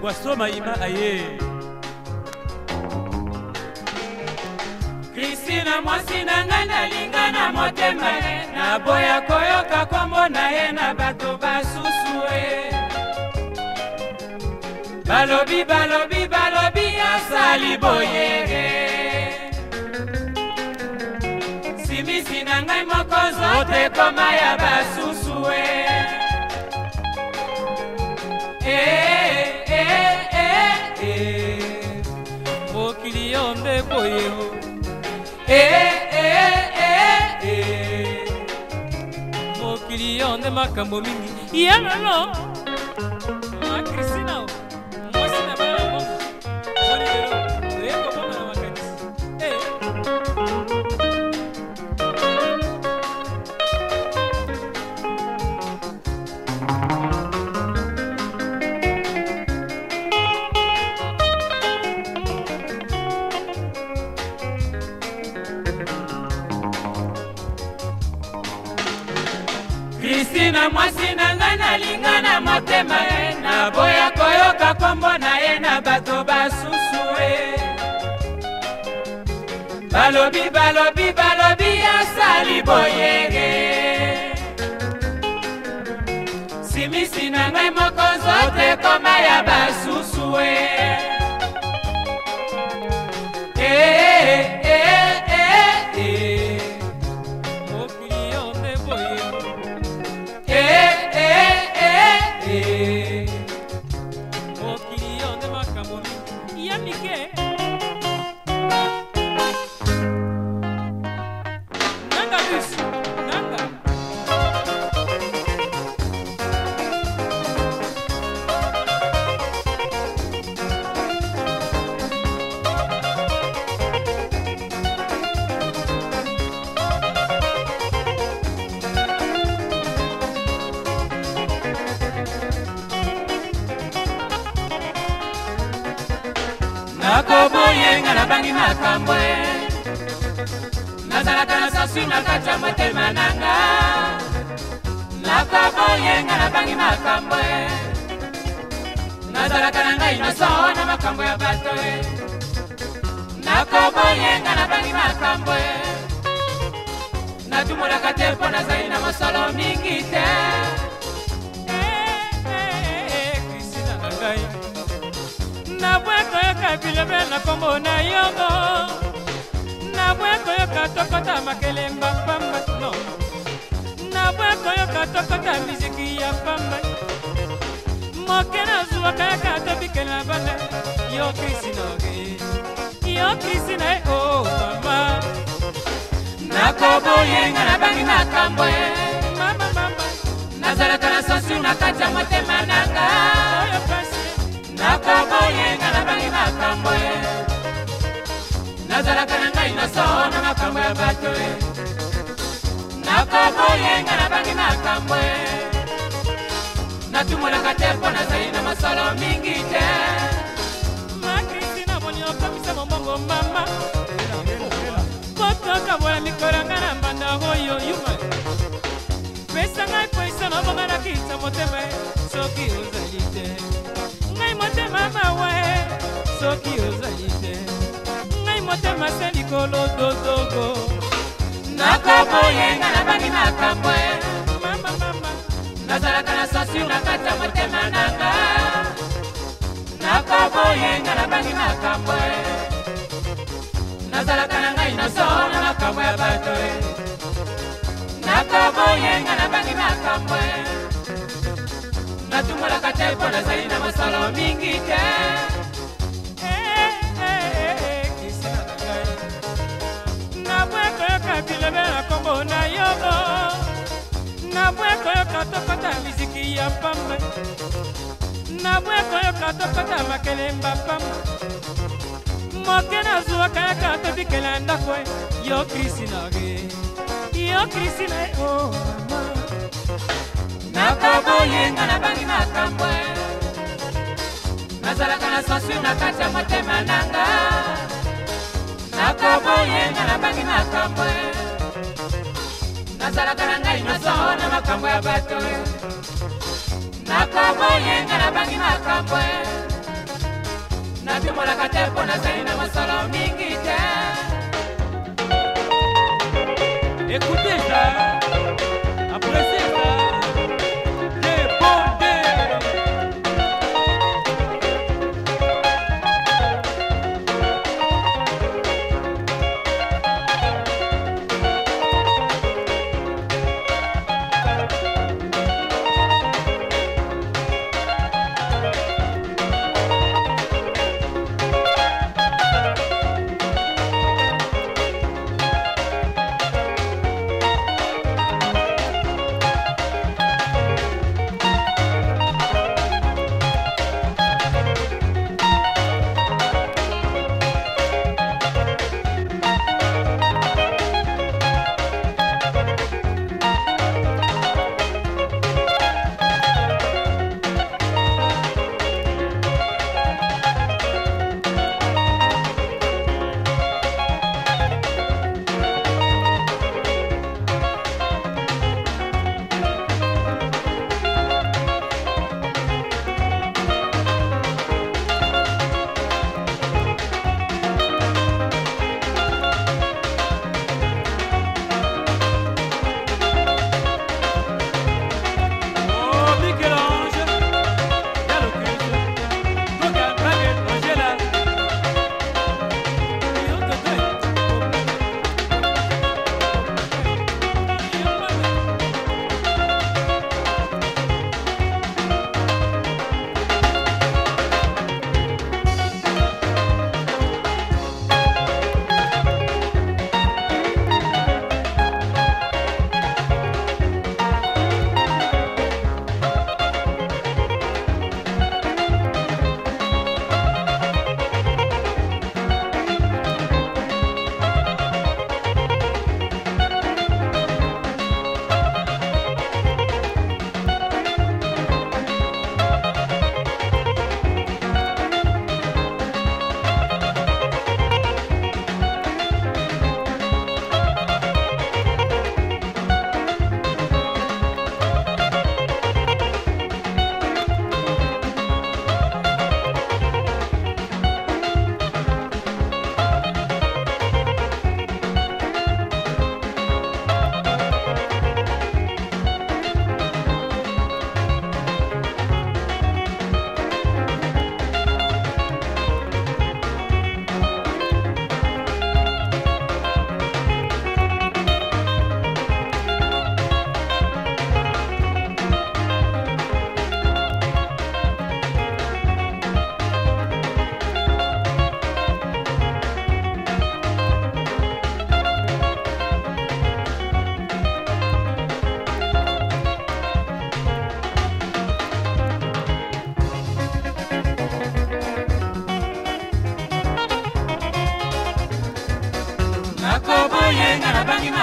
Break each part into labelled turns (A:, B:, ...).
A: boiso maima aye kristina mwasi na ngai nalinga na motema naboya koyoka kombo na ye na bato basusu e balobi balobi balobi asali boyege simisi na ngai moko zote koma ya basusu e ye o. Eh, eh, eh, mokili yo nde makambo mingi yalolo polisi na mwasi na ngai nalinga na motema ye naboya koyoka kombo na ye na bato basusu e balobi balobi balobi asali boyege simisi na ngai moko nzoto ekoma ya basusu e makambo ya mike nazalaka mbwe nazalaka na sanswi na kati ya motema na nga nakoboyenga nabangi makambo nazalaka na ngai nyonso na makambo ya bato e. nakoboyenga nabangi makambo natumolaka te mpo nazali na mosolo mingi te ya bilobe na kombo na yongo nabwe koyoka tokota makelemba pamba no nabwe koyoka tokota miziki ya pamba moke nazwwaka yaka tobikeli na bana yo krisi noge yo krisi na ye o oh, mama nakoboyenga nabangi nakambwe mama mama nazalaka na sansiu na kati ya motema nanga oyo pasi nakokoyenga na bangi makambo ye nazalaka na ngai nyonso na makambo ya bato ye nakokoyenga na bangi makambo ye natumolaka te mpo nazali na masolo mingi te makisi na moni okomisa momongo mama potokabola mikolanga na mbanda oyo yuma pesa ngai poiso nobonganakita motema e. soki ozali te ngai motema mawa soki ozali te ngai motema se likolo dodogo nakoboyenga nabandi makambo mamamama e. nazalaka na sensure na kati ya motema nanga nakoboyenga nabandi makambo e. nazalaka na ngai nyonso na makambo ya bato e. nakoboyenga nabandi makambo natumolaka te mpo nazali na mosolo mingi te nabwe koyoka bilebe na nkombo na yo nabwe koyoka tokota miziki ya pamba nabwe koyoka tokota makelemba pamba moke nazwaka yaka tobikela ndako eh. yo krisi nage eh. yo krisi na eh, o oh, mama sansu na kati ya motema nanga nakoboyenga nabangi makambo e. nazalaka na ngai nyonso na makambo ya bato e. nakoboyenga nabangi makambo e. natumolaka te mpo nazali na mosolo mingi te ekutu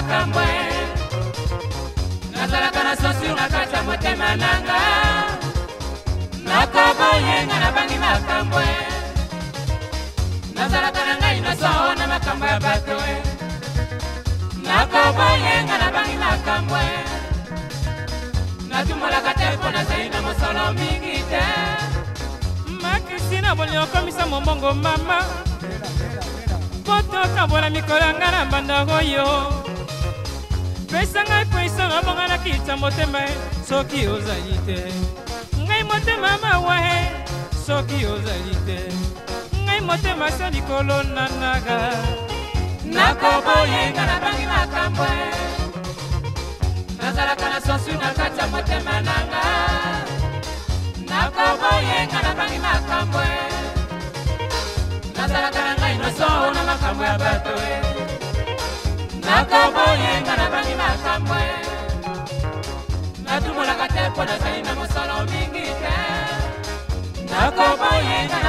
A: nazalaka mbwe nazalaka na sosur na kati ya motema nanga nakoboyenga nabangi makambwe nazalaka na ngai nyonso na makambo ya bato nakoboyenga nabangi makambwe natumolaka te mpo nazali na mosolo mingi te makisi na bolingi okomisa mombongo mama po totambola mikolo yanga na mbanda oyo pesa ngai poison abonganaki ta motema soki ozali te ngai motema mawa he soki ozali te ngai motema se likolo nanaga nakoboyenga nabangi makambo nazalaka na sansu na kati ya motema nanga nakoboyenga nabangi makambo nazalaka na ngai noso na makambo ya bato makambo yenga nabangi makambo natumolaka te mpo nazali na mosolo mingi te nakoboyenga